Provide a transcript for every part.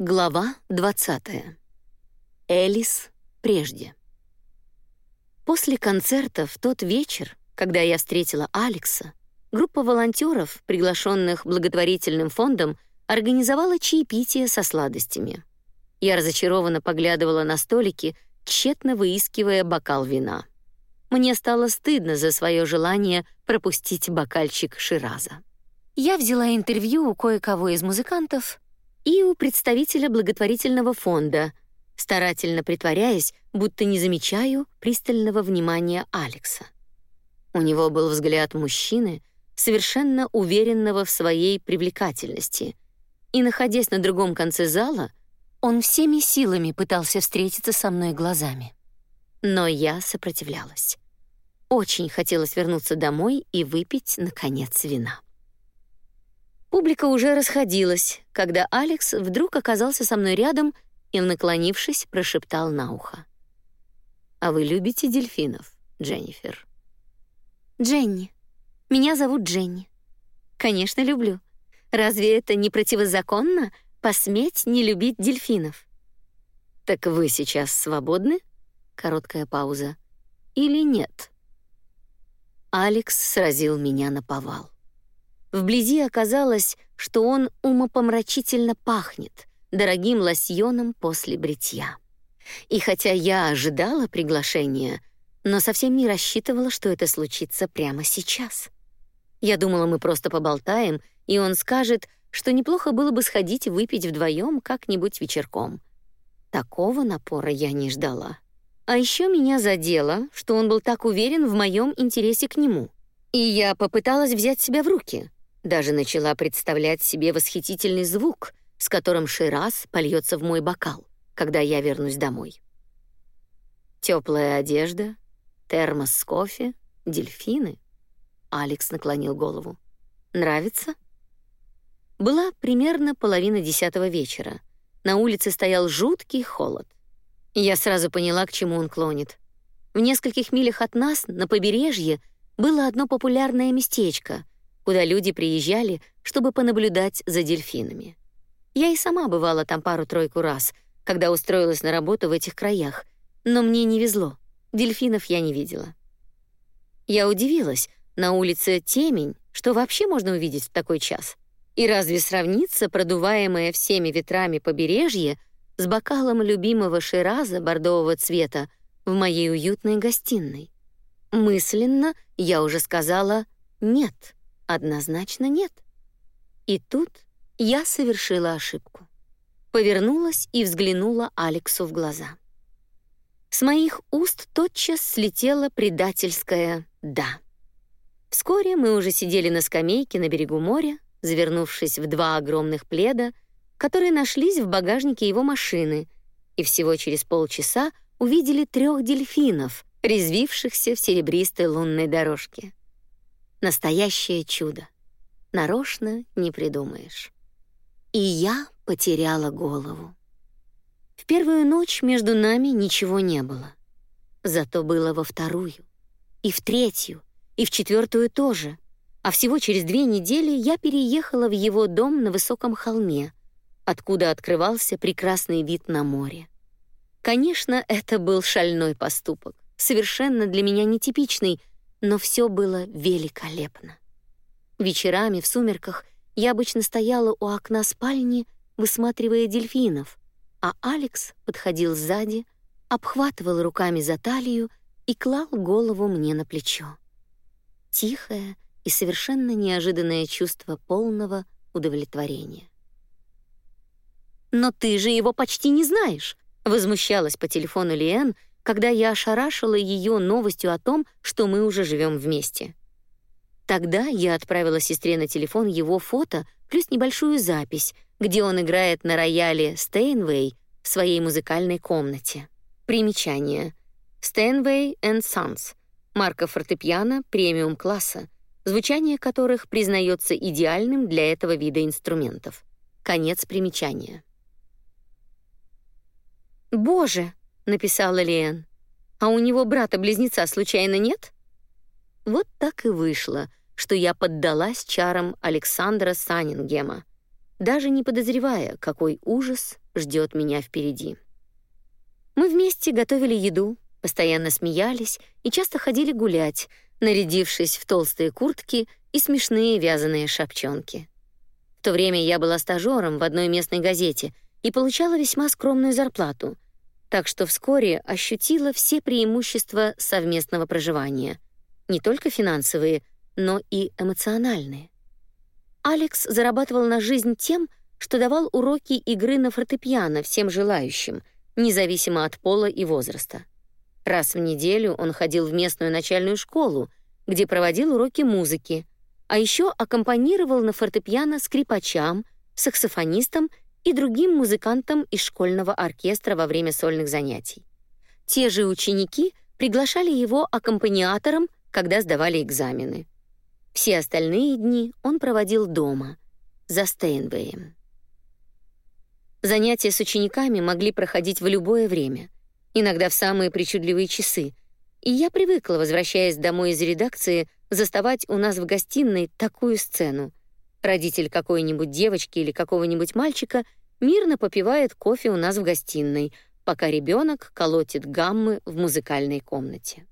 Глава 20. Элис прежде. После концерта в тот вечер, когда я встретила Алекса, группа волонтеров, приглашенных благотворительным фондом, организовала чаепитие со сладостями. Я разочарованно поглядывала на столики, тщетно выискивая бокал вина. Мне стало стыдно за свое желание пропустить бокальчик Шираза. Я взяла интервью у кое-кого из музыкантов и у представителя благотворительного фонда, старательно притворяясь, будто не замечаю пристального внимания Алекса. У него был взгляд мужчины, совершенно уверенного в своей привлекательности, и находясь на другом конце зала, он всеми силами пытался встретиться со мной глазами. Но я сопротивлялась. Очень хотелось вернуться домой и выпить наконец вина. Публика уже расходилась, когда Алекс вдруг оказался со мной рядом и, наклонившись, прошептал на ухо: "А вы любите дельфинов, Дженнифер?" "Дженни. Меня зовут Дженни. Конечно, люблю. Разве это не противозаконно посметь не любить дельфинов?" "Так вы сейчас свободны?" Короткая пауза. "Или нет?" Алекс сразил меня на повал. Вблизи оказалось, что он умопомрачительно пахнет дорогим лосьоном после бритья. И хотя я ожидала приглашения, но совсем не рассчитывала, что это случится прямо сейчас. Я думала, мы просто поболтаем, и он скажет, что неплохо было бы сходить выпить вдвоем как-нибудь вечерком. Такого напора я не ждала. А еще меня задело, что он был так уверен в моем интересе к нему. И я попыталась взять себя в руки. Даже начала представлять себе восхитительный звук, с которым Шираз польется в мой бокал, когда я вернусь домой. Теплая одежда, термос с кофе, дельфины. Алекс наклонил голову. Нравится? Была примерно половина десятого вечера. На улице стоял жуткий холод. Я сразу поняла, к чему он клонит. В нескольких милях от нас, на побережье, было одно популярное местечко — куда люди приезжали, чтобы понаблюдать за дельфинами. Я и сама бывала там пару-тройку раз, когда устроилась на работу в этих краях, но мне не везло. Дельфинов я не видела. Я удивилась, на улице темень, что вообще можно увидеть в такой час. И разве сравнится продуваемое всеми ветрами побережье с бокалом любимого шираза бордового цвета в моей уютной гостиной? Мысленно я уже сказала «нет». Однозначно нет. И тут я совершила ошибку. Повернулась и взглянула Алексу в глаза. С моих уст тотчас слетело предательское «да». Вскоре мы уже сидели на скамейке на берегу моря, завернувшись в два огромных пледа, которые нашлись в багажнике его машины, и всего через полчаса увидели трех дельфинов, резвившихся в серебристой лунной дорожке. Настоящее чудо. Нарочно не придумаешь. И я потеряла голову. В первую ночь между нами ничего не было. Зато было во вторую, и в третью, и в четвертую тоже. А всего через две недели я переехала в его дом на высоком холме, откуда открывался прекрасный вид на море. Конечно, это был шальной поступок, совершенно для меня нетипичный, но все было великолепно. Вечерами в сумерках я обычно стояла у окна спальни, высматривая дельфинов, а Алекс подходил сзади, обхватывал руками за талию и клал голову мне на плечо. Тихое и совершенно неожиданное чувство полного удовлетворения. «Но ты же его почти не знаешь», — возмущалась по телефону Лиэн, когда я ошарашила ее новостью о том, что мы уже живем вместе. Тогда я отправила сестре на телефон его фото плюс небольшую запись, где он играет на рояле Steinway в своей музыкальной комнате. Примечание. Steinway and Sons. Марка фортепиано премиум класса, звучание которых признается идеальным для этого вида инструментов. Конец примечания. Боже, написала Лен. А у него брата-близнеца случайно нет? Вот так и вышло, что я поддалась чарам Александра Санингема, даже не подозревая, какой ужас ждет меня впереди. Мы вместе готовили еду, постоянно смеялись и часто ходили гулять, нарядившись в толстые куртки и смешные вязаные шапчонки. В то время я была стажером в одной местной газете и получала весьма скромную зарплату, так что вскоре ощутила все преимущества совместного проживания, не только финансовые, но и эмоциональные. Алекс зарабатывал на жизнь тем, что давал уроки игры на фортепиано всем желающим, независимо от пола и возраста. Раз в неделю он ходил в местную начальную школу, где проводил уроки музыки, а еще аккомпанировал на фортепиано скрипачам, саксофонистам и другим музыкантам из школьного оркестра во время сольных занятий. Те же ученики приглашали его аккомпаниатором, когда сдавали экзамены. Все остальные дни он проводил дома, за Стейнвеем. Занятия с учениками могли проходить в любое время, иногда в самые причудливые часы, и я привыкла, возвращаясь домой из редакции, заставать у нас в гостиной такую сцену. Родитель какой-нибудь девочки или какого-нибудь мальчика мирно попивает кофе у нас в гостиной, пока ребенок колотит гаммы в музыкальной комнате.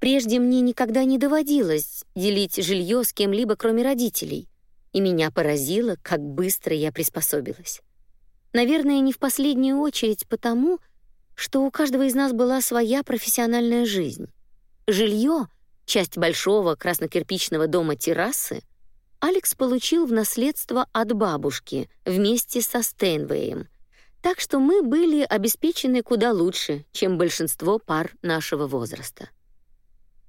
Прежде мне никогда не доводилось делить жилье с кем-либо, кроме родителей, и меня поразило, как быстро я приспособилась. Наверное, не в последнюю очередь потому, что у каждого из нас была своя профессиональная жизнь. Жилье, часть большого краснокирпичного дома террасы, Алекс получил в наследство от бабушки вместе со Стейнвеем, так что мы были обеспечены куда лучше, чем большинство пар нашего возраста.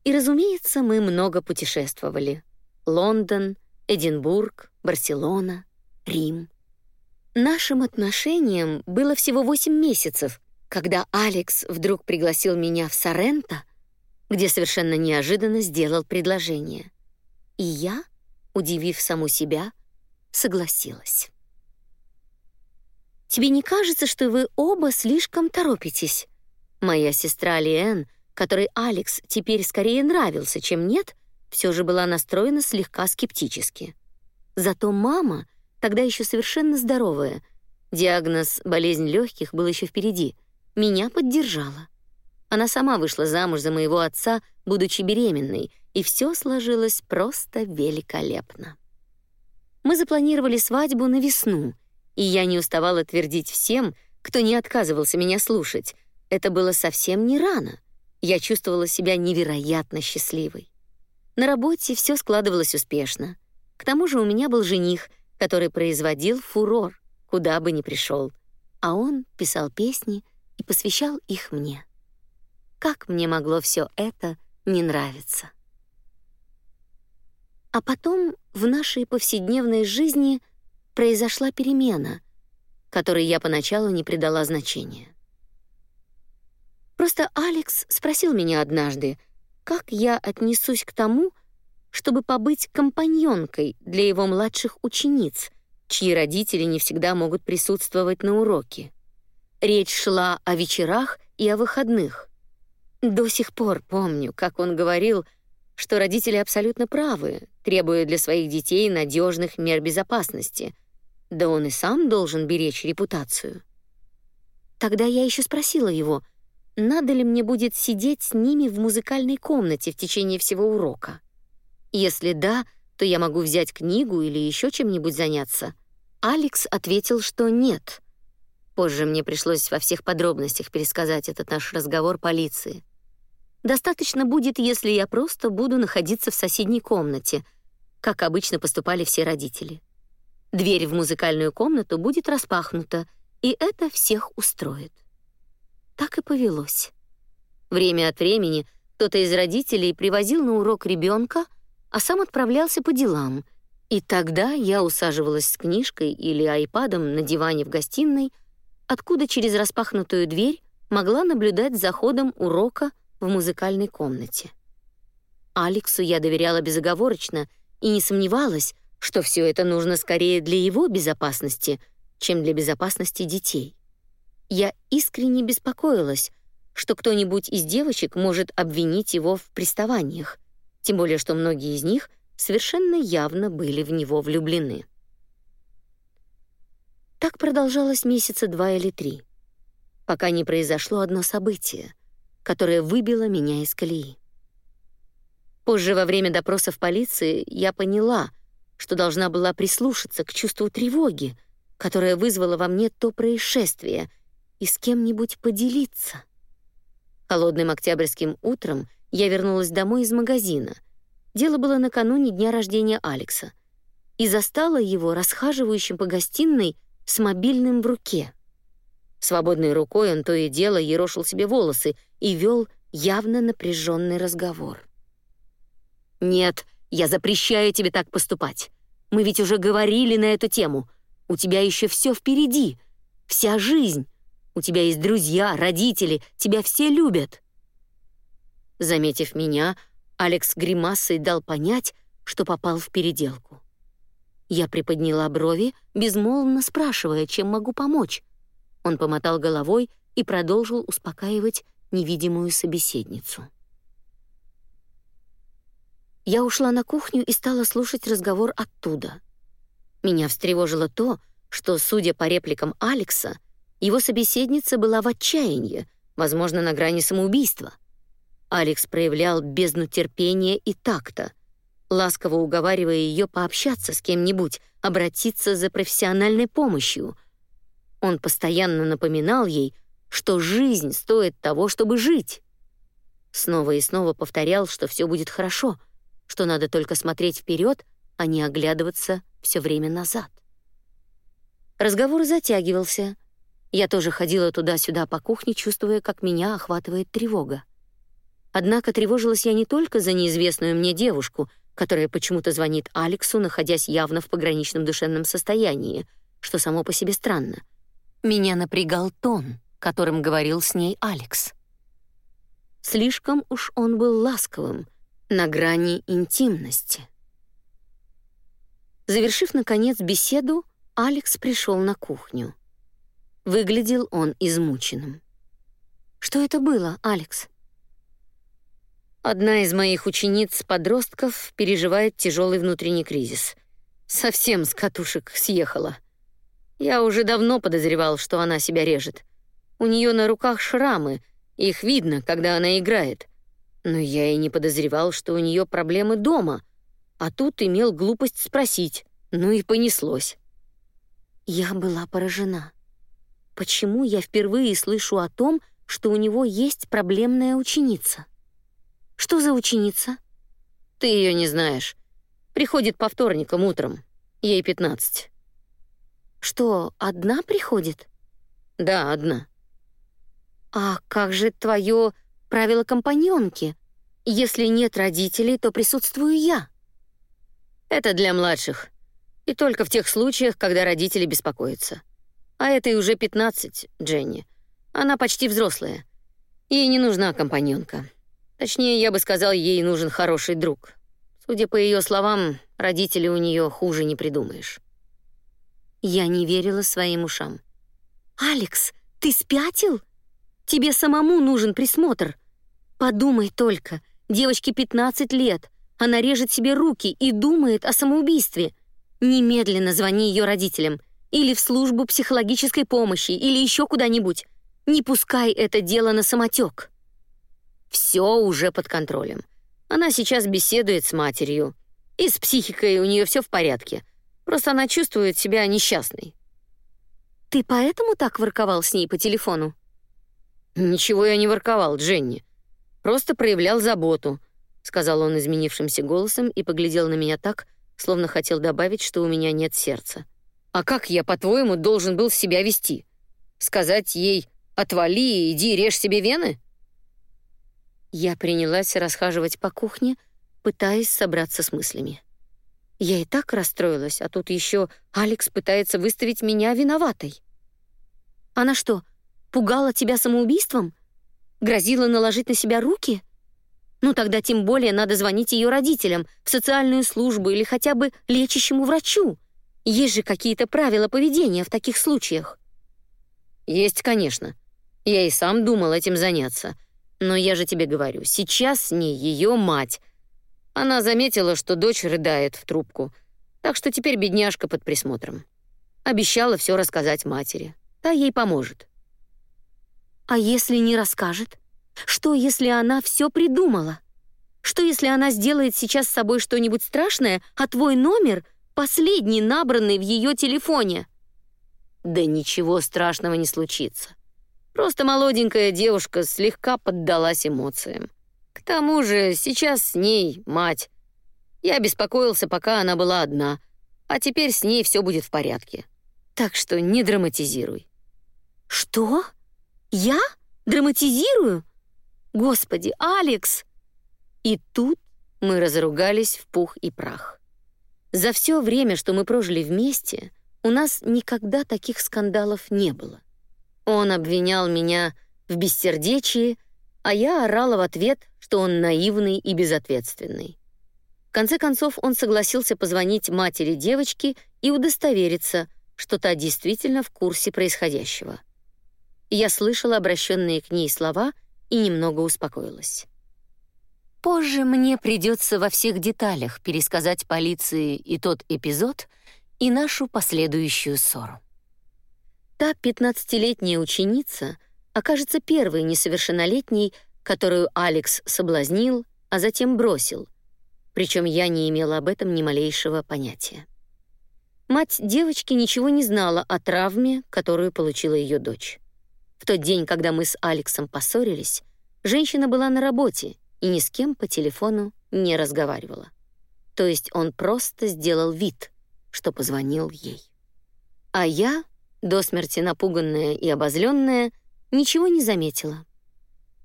И, разумеется, мы много путешествовали. Лондон, Эдинбург, Барселона, Рим. Нашим отношениям было всего восемь месяцев, когда Алекс вдруг пригласил меня в Соренто, где совершенно неожиданно сделал предложение. И я, удивив саму себя, согласилась. Тебе не кажется, что вы оба слишком торопитесь? Моя сестра Лиэн которой Алекс теперь скорее нравился, чем нет, все же была настроена слегка скептически. Зато мама, тогда еще совершенно здоровая, диагноз болезнь легких был еще впереди, меня поддержала. Она сама вышла замуж за моего отца, будучи беременной, и все сложилось просто великолепно. Мы запланировали свадьбу на весну, и я не уставала твердить всем, кто не отказывался меня слушать. Это было совсем не рано. Я чувствовала себя невероятно счастливой. На работе все складывалось успешно. К тому же у меня был жених, который производил фурор, куда бы ни пришел, а он писал песни и посвящал их мне. Как мне могло все это не нравиться? А потом в нашей повседневной жизни произошла перемена, которой я поначалу не придала значения. Просто Алекс спросил меня однажды, как я отнесусь к тому, чтобы побыть компаньонкой для его младших учениц, чьи родители не всегда могут присутствовать на уроке. Речь шла о вечерах и о выходных. До сих пор помню, как он говорил, что родители абсолютно правы, требуя для своих детей надежных мер безопасности. Да он и сам должен беречь репутацию. Тогда я еще спросила его — надо ли мне будет сидеть с ними в музыкальной комнате в течение всего урока. Если да, то я могу взять книгу или еще чем-нибудь заняться. Алекс ответил, что нет. Позже мне пришлось во всех подробностях пересказать этот наш разговор полиции. Достаточно будет, если я просто буду находиться в соседней комнате, как обычно поступали все родители. Дверь в музыкальную комнату будет распахнута, и это всех устроит. Так и повелось. Время от времени кто-то из родителей привозил на урок ребенка, а сам отправлялся по делам. И тогда я усаживалась с книжкой или айпадом на диване в гостиной, откуда через распахнутую дверь могла наблюдать за ходом урока в музыкальной комнате. Алексу я доверяла безоговорочно и не сомневалась, что все это нужно скорее для его безопасности, чем для безопасности детей. Я искренне беспокоилась, что кто-нибудь из девочек может обвинить его в приставаниях, тем более что многие из них совершенно явно были в него влюблены. Так продолжалось месяца два или три, пока не произошло одно событие, которое выбило меня из колеи. Позже во время допроса в полиции я поняла, что должна была прислушаться к чувству тревоги, которое вызвало во мне то происшествие, и с кем-нибудь поделиться. Холодным октябрьским утром я вернулась домой из магазина. Дело было накануне дня рождения Алекса. И застала его расхаживающим по гостиной с мобильным в руке. Свободной рукой он то и дело ерошил себе волосы и вел явно напряженный разговор. «Нет, я запрещаю тебе так поступать. Мы ведь уже говорили на эту тему. У тебя еще все впереди. Вся жизнь. У тебя есть друзья, родители, тебя все любят». Заметив меня, Алекс гримасой дал понять, что попал в переделку. Я приподняла брови, безмолвно спрашивая, чем могу помочь. Он помотал головой и продолжил успокаивать невидимую собеседницу. Я ушла на кухню и стала слушать разговор оттуда. Меня встревожило то, что, судя по репликам Алекса, его собеседница была в отчаянии, возможно, на грани самоубийства. Алекс проявлял бездну терпения и такта, ласково уговаривая ее пообщаться с кем-нибудь, обратиться за профессиональной помощью. Он постоянно напоминал ей, что жизнь стоит того, чтобы жить. Снова и снова повторял, что все будет хорошо, что надо только смотреть вперед, а не оглядываться все время назад. Разговор затягивался. Я тоже ходила туда-сюда по кухне, чувствуя, как меня охватывает тревога. Однако тревожилась я не только за неизвестную мне девушку, которая почему-то звонит Алексу, находясь явно в пограничном душевном состоянии, что само по себе странно. Меня напрягал тон, которым говорил с ней Алекс. Слишком уж он был ласковым, на грани интимности. Завершив наконец беседу, Алекс пришел на кухню. Выглядел он измученным. Что это было, Алекс? Одна из моих учениц-подростков переживает тяжелый внутренний кризис. Совсем с катушек съехала. Я уже давно подозревал, что она себя режет. У нее на руках шрамы, их видно, когда она играет. Но я и не подозревал, что у нее проблемы дома. А тут имел глупость спросить. Ну и понеслось. Я была поражена. Почему я впервые слышу о том, что у него есть проблемная ученица? Что за ученица? Ты ее не знаешь. Приходит по вторникам утром. Ей 15. Что, одна приходит? Да, одна. А как же твое правило компаньонки? Если нет родителей, то присутствую я. Это для младших. И только в тех случаях, когда родители беспокоятся. А этой уже 15, Дженни. Она почти взрослая. Ей не нужна компаньонка. Точнее, я бы сказал, ей нужен хороший друг. Судя по ее словам, родители у нее хуже не придумаешь. Я не верила своим ушам. «Алекс, ты спятил? Тебе самому нужен присмотр. Подумай только, девочке 15 лет, она режет себе руки и думает о самоубийстве. Немедленно звони ее родителям или в службу психологической помощи или еще куда-нибудь. Не пускай это дело на самотек. Все уже под контролем. Она сейчас беседует с матерью. И с психикой у нее все в порядке. Просто она чувствует себя несчастной. Ты поэтому так ворковал с ней по телефону? Ничего я не ворковал, Дженни. Просто проявлял заботу, сказал он изменившимся голосом и поглядел на меня так, словно хотел добавить, что у меня нет сердца. А как я, по-твоему, должен был себя вести? Сказать ей: "Отвали и иди режь себе вены"? Я принялась расхаживать по кухне, пытаясь собраться с мыслями. Я и так расстроилась, а тут еще Алекс пытается выставить меня виноватой. Она что, пугала тебя самоубийством? Грозила наложить на себя руки? Ну тогда тем более надо звонить ее родителям, в социальную службу или хотя бы лечащему врачу. Есть же какие-то правила поведения в таких случаях. Есть, конечно. Я и сам думал этим заняться, но я же тебе говорю, сейчас с ней ее мать. Она заметила, что дочь рыдает в трубку, так что теперь бедняжка под присмотром. Обещала все рассказать матери. Та ей поможет. А если не расскажет? Что, если она все придумала? Что, если она сделает сейчас с собой что-нибудь страшное, а твой номер — последний, набранный в ее телефоне? Да ничего страшного не случится. Просто молоденькая девушка слегка поддалась эмоциям. К тому же сейчас с ней мать. Я беспокоился, пока она была одна, а теперь с ней все будет в порядке. Так что не драматизируй. Что? Я драматизирую? Господи, Алекс! И тут мы разругались в пух и прах. За все время, что мы прожили вместе, у нас никогда таких скандалов не было. Он обвинял меня в бессердечии, а я орала в ответ, что он наивный и безответственный. В конце концов он согласился позвонить матери девочки и удостовериться, что та действительно в курсе происходящего. Я слышала обращенные к ней слова и немного успокоилась. Позже мне придется во всех деталях пересказать полиции и тот эпизод, и нашу последующую ссору. Та пятнадцатилетняя ученица окажется первой несовершеннолетней, которую Алекс соблазнил, а затем бросил. Причем я не имела об этом ни малейшего понятия. Мать девочки ничего не знала о травме, которую получила ее дочь. В тот день, когда мы с Алексом поссорились, женщина была на работе и ни с кем по телефону не разговаривала. То есть он просто сделал вид, что позвонил ей. А я, до смерти напуганная и обозленная, ничего не заметила.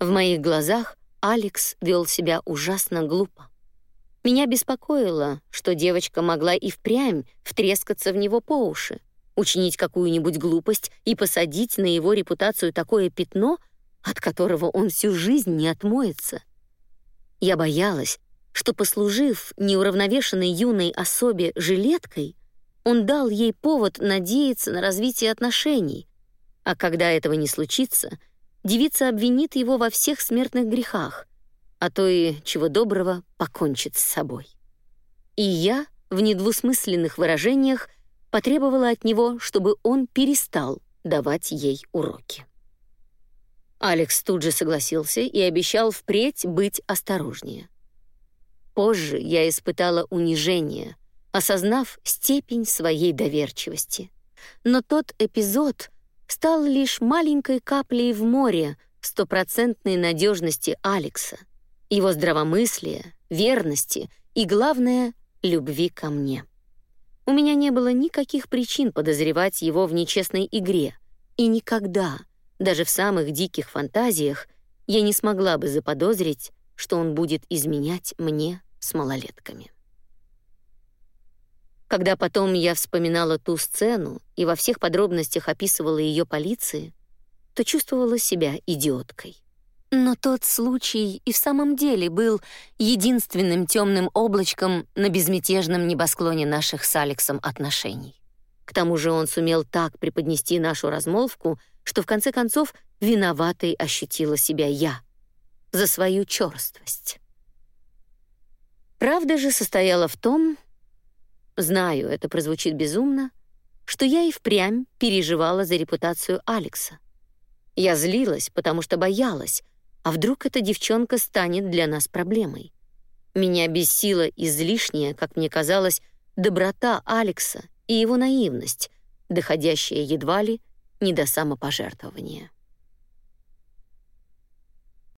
В моих глазах Алекс вел себя ужасно глупо. Меня беспокоило, что девочка могла и впрямь втрескаться в него по уши, учинить какую-нибудь глупость и посадить на его репутацию такое пятно, от которого он всю жизнь не отмоется. Я боялась, что, послужив неуравновешенной юной особе жилеткой, он дал ей повод надеяться на развитие отношений, а когда этого не случится, девица обвинит его во всех смертных грехах, а то и, чего доброго, покончит с собой. И я, в недвусмысленных выражениях, потребовала от него, чтобы он перестал давать ей уроки. Алекс тут же согласился и обещал впредь быть осторожнее. Позже я испытала унижение, осознав степень своей доверчивости. Но тот эпизод стал лишь маленькой каплей в море стопроцентной надежности Алекса, его здравомыслия, верности и, главное, любви ко мне. У меня не было никаких причин подозревать его в нечестной игре, и никогда — даже в самых диких фантазиях я не смогла бы заподозрить, что он будет изменять мне с малолетками. Когда потом я вспоминала ту сцену и во всех подробностях описывала ее полиции, то чувствовала себя идиоткой. Но тот случай и в самом деле был единственным темным облачком на безмятежном небосклоне наших с Алексом отношений. К тому же он сумел так преподнести нашу размолвку, что в конце концов виноватой ощутила себя я за свою черствость. Правда же состояла в том, знаю, это прозвучит безумно, что я и впрямь переживала за репутацию Алекса. Я злилась, потому что боялась, а вдруг эта девчонка станет для нас проблемой. Меня бесила излишняя, как мне казалось, доброта Алекса и его наивность, доходящая едва ли не до самопожертвования.